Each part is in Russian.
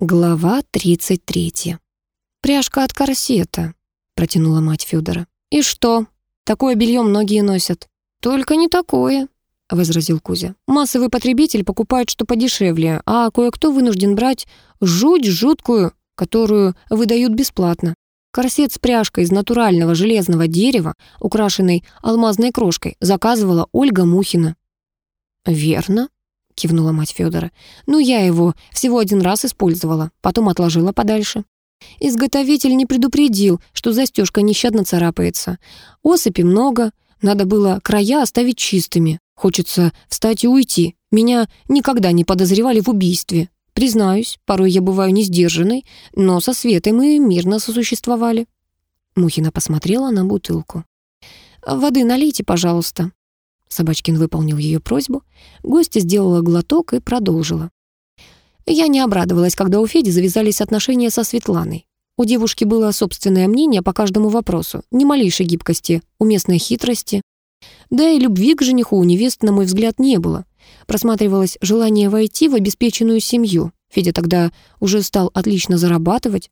Глава 33. «Пряжка от корсета», — протянула мать Федора. «И что? Такое белье многие носят». «Только не такое», — возразил Кузя. «Массовый потребитель покупает что подешевле, а кое-кто вынужден брать жуть жуткую, которую выдают бесплатно. Корсет с пряжкой из натурального железного дерева, украшенной алмазной крошкой, заказывала Ольга Мухина». «Верно», кивнула мать Федора. «Ну, я его всего один раз использовала, потом отложила подальше. Изготовитель не предупредил, что застежка нещадно царапается. Осыпи много, надо было края оставить чистыми. Хочется встать и уйти. Меня никогда не подозревали в убийстве. Признаюсь, порой я бываю не сдержанной, но со Светой мы мирно сосуществовали». Мухина посмотрела на бутылку. «Воды налейте, пожалуйста», Собачкин выполнил ее просьбу. Гостья сделала глоток и продолжила. Я не обрадовалась, когда у Феди завязались отношения со Светланой. У девушки было собственное мнение по каждому вопросу, ни малейшей гибкости, уместной хитрости. Да и любви к жениху у невест, на мой взгляд, не было. Просматривалось желание войти в обеспеченную семью. Федя тогда уже стал отлично зарабатывать.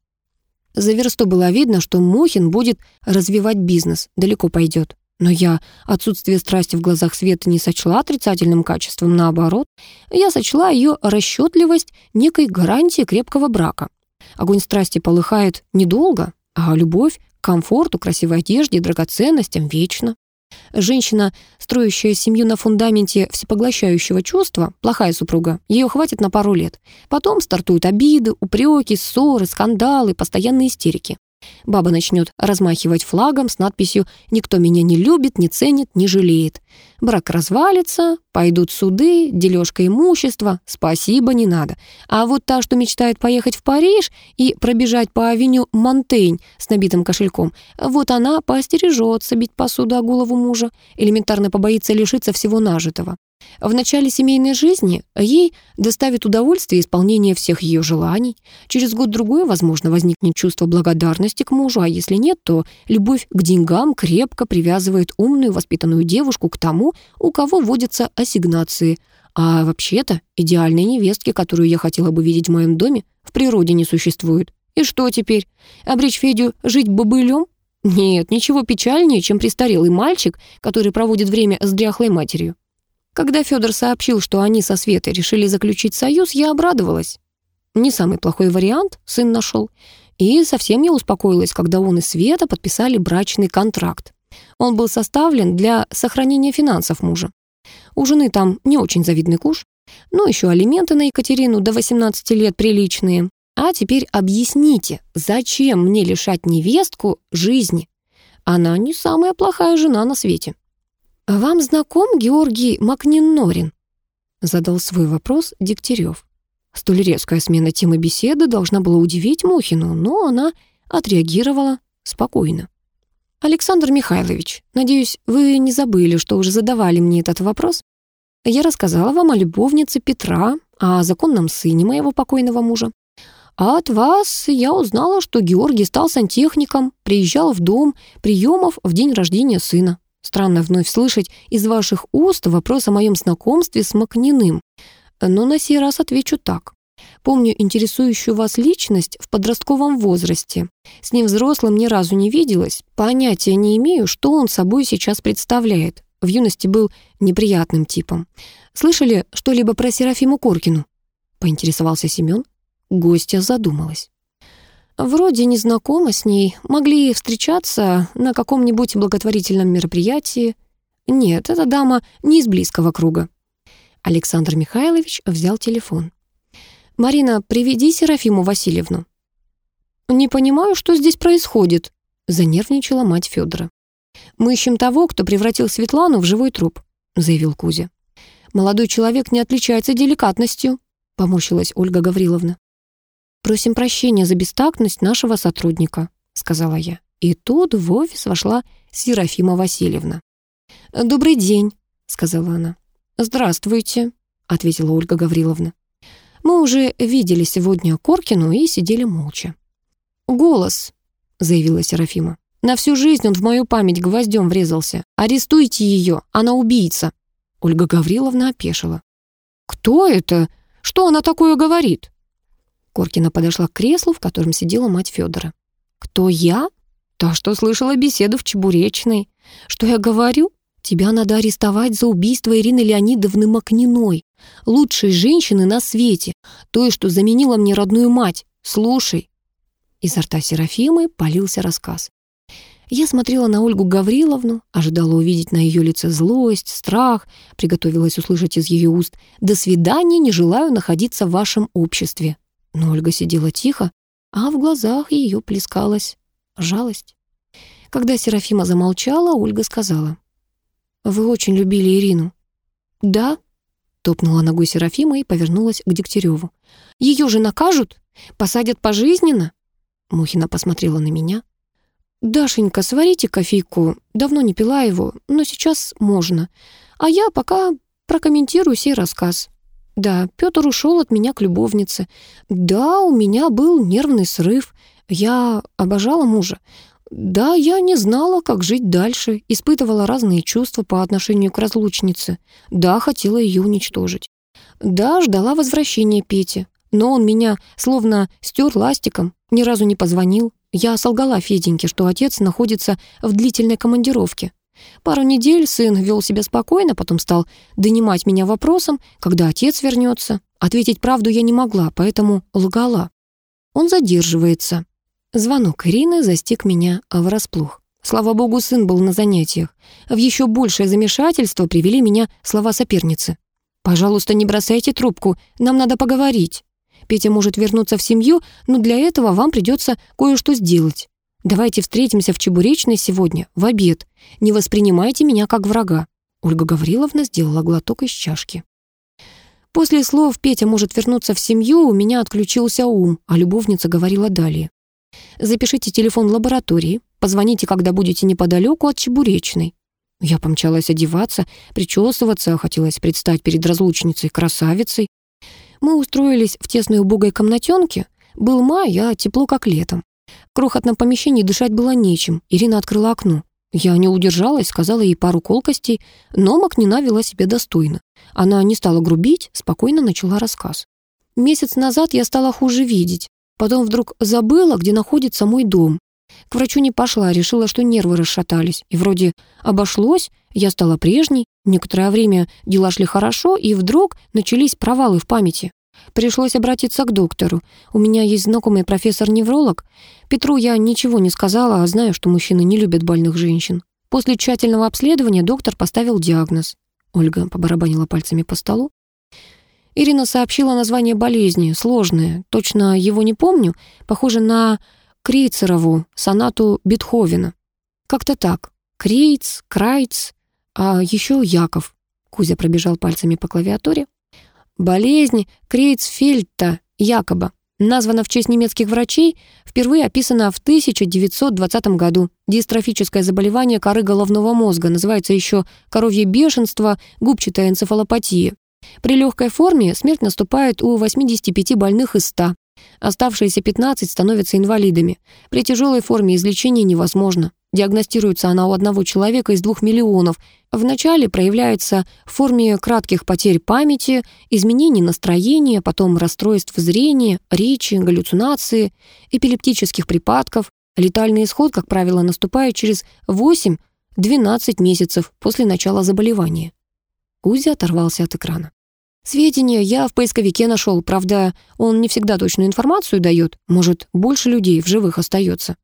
За версту было видно, что Мухин будет развивать бизнес, далеко пойдет. Но я отсутствие страсти в глазах Светы не сочла отрицательным качеством, наоборот, я сочла ее расчетливость некой гарантии крепкого брака. Огонь страсти полыхает недолго, а любовь к комфорту, красивой одежде драгоценностям вечно. Женщина, строящая семью на фундаменте всепоглощающего чувства, плохая супруга, ее хватит на пару лет. Потом стартуют обиды, упреки, ссоры, скандалы, постоянные истерики. Баба начнет размахивать флагом с надписью «Никто меня не любит, не ценит, не жалеет». Брак развалится, пойдут суды, дележка имущества, спасибо, не надо. А вот та, что мечтает поехать в Париж и пробежать по авеню Монтейн с набитым кошельком, вот она поостережется бить посуду о голову мужа, элементарно побоится лишиться всего нажитого. В начале семейной жизни ей доставит удовольствие исполнение всех ее желаний. Через год-другой, возможно, возникнет чувство благодарности к мужу, а если нет, то любовь к деньгам крепко привязывает умную, воспитанную девушку к тому, у кого водятся ассигнации. А вообще-то идеальной невестки, которую я хотела бы видеть в моем доме, в природе не существует. И что теперь? Обречь Федю жить бобылем? Нет, ничего печальнее, чем престарелый мальчик, который проводит время с дряхлой матерью. Когда Федор сообщил, что они со Светой решили заключить союз, я обрадовалась. Не самый плохой вариант сын нашел. И совсем не успокоилась, когда он и Света подписали брачный контракт. Он был составлен для сохранения финансов мужа. У жены там не очень завидный куш. Ну, еще алименты на Екатерину до 18 лет приличные. А теперь объясните, зачем мне лишать невестку жизни? Она не самая плохая жена на свете. «Вам знаком Георгий Макнинорин?» Задал свой вопрос Дегтярев. Столь резкая смена темы беседы должна была удивить Мухину, но она отреагировала спокойно. «Александр Михайлович, надеюсь, вы не забыли, что уже задавали мне этот вопрос? Я рассказала вам о любовнице Петра, о законном сыне моего покойного мужа. А от вас я узнала, что Георгий стал сантехником, приезжал в дом приемов в день рождения сына. Странно вновь слышать из ваших уст вопрос о моем знакомстве с Макниным. Но на сей раз отвечу так. Помню интересующую вас личность в подростковом возрасте. С ним взрослым ни разу не виделась. Понятия не имею, что он собой сейчас представляет. В юности был неприятным типом. Слышали что-либо про Серафиму Коркину? Поинтересовался Семен. Гостья задумалась. Вроде не знакома с ней, могли встречаться на каком-нибудь благотворительном мероприятии. Нет, эта дама не из близкого круга. Александр Михайлович взял телефон. «Марина, приведи Серафиму Васильевну». «Не понимаю, что здесь происходит», — занервничала мать Федора. «Мы ищем того, кто превратил Светлану в живой труп», — заявил Кузя. «Молодой человек не отличается деликатностью», — поморщилась Ольга Гавриловна. «Просим прощения за бестактность нашего сотрудника», — сказала я. И тут в офис вошла Серафима Васильевна. «Добрый день», — сказала она. «Здравствуйте», — ответила Ольга Гавриловна. Мы уже видели сегодня Коркину и сидели молча. «Голос», — заявила Серафима. «На всю жизнь он в мою память гвоздем врезался. Арестуйте ее, она убийца». Ольга Гавриловна опешила. «Кто это? Что она такое говорит?» Коркина подошла к креслу, в котором сидела мать Федора. «Кто я? Да что слышала беседу в Чебуречной. Что я говорю? Тебя надо арестовать за убийство Ирины Леонидовны Макниной, лучшей женщины на свете, той, что заменила мне родную мать. Слушай». Изо рта Серафимы полился рассказ. Я смотрела на Ольгу Гавриловну, ожидала увидеть на ее лице злость, страх, приготовилась услышать из ее уст «До свидания, не желаю находиться в вашем обществе». Но Ольга сидела тихо, а в глазах ее плескалась жалость. Когда Серафима замолчала, Ольга сказала, «Вы очень любили Ирину». «Да», — топнула ногой Серафима и повернулась к Дегтяреву. «Ее же накажут? Посадят пожизненно?» Мухина посмотрела на меня. «Дашенька, сварите кофейку. Давно не пила его, но сейчас можно. А я пока прокомментирую сей рассказ. Да, Петр ушел от меня к любовнице. Да, у меня был нервный срыв. Я обожала мужа. Да, я не знала, как жить дальше, испытывала разные чувства по отношению к разлучнице. Да, хотела ее уничтожить. Да, ждала возвращения Пети, но он меня словно стер ластиком, ни разу не позвонил. Я солгала Феденьке, что отец находится в длительной командировке. Пару недель сын вел себя спокойно, потом стал донимать меня вопросом, когда отец вернется. Ответить правду я не могла, поэтому лгала. Он задерживается. Звонок Ирины застиг меня врасплох. Слава богу, сын был на занятиях. В еще большее замешательство привели меня слова соперницы. «Пожалуйста, не бросайте трубку, нам надо поговорить». Петя может вернуться в семью, но для этого вам придется кое-что сделать. Давайте встретимся в Чебуречной сегодня, в обед. Не воспринимайте меня как врага». Ольга Гавриловна сделала глоток из чашки. После слов «Петя может вернуться в семью» у меня отключился ум, а любовница говорила далее. «Запишите телефон лаборатории, позвоните, когда будете неподалеку от Чебуречной». Я помчалась одеваться, причесываться, хотелось предстать перед разлучницей красавицей. Мы устроились в тесной убогой комнатенке. Был май, а тепло как летом. В крохотном помещении дышать было нечем. Ирина открыла окно. Я не удержалась, сказала ей пару колкостей, но Макнина вела себя достойно. Она не стала грубить, спокойно начала рассказ. Месяц назад я стала хуже видеть. Потом вдруг забыла, где находится мой дом. К врачу не пошла, решила, что нервы расшатались. И вроде обошлось, я стала прежней. Некоторое время дела шли хорошо, и вдруг начались провалы в памяти. Пришлось обратиться к доктору. У меня есть знакомый профессор-невролог. Петру я ничего не сказала, а знаю, что мужчины не любят больных женщин. После тщательного обследования доктор поставил диагноз. Ольга побарабанила пальцами по столу. Ирина сообщила название болезни, сложное. Точно его не помню. Похоже на Крейцерову сонату Бетховена. Как-то так. Крейц, Крайц, а еще Яков. Кузя пробежал пальцами по клавиатуре. Болезнь Крейцфельта якобы названа в честь немецких врачей, впервые описана в 1920 году. Дистрофическое заболевание коры головного мозга, называется еще коровье бешенство, губчатая энцефалопатия. При легкой форме смерть наступает у 85 больных из 100. Оставшиеся 15 становятся инвалидами. При тяжелой форме излечение невозможно. Диагностируется она у одного человека из двух миллионов. Вначале проявляется в форме кратких потерь памяти, изменений настроения, потом расстройств зрения, речи, галлюцинации, эпилептических припадков. Летальный исход, как правило, наступает через 8-12 месяцев после начала заболевания. Кузя оторвался от экрана. Сведения я в поисковике нашел, правда, он не всегда точную информацию дает, может, больше людей в живых остается.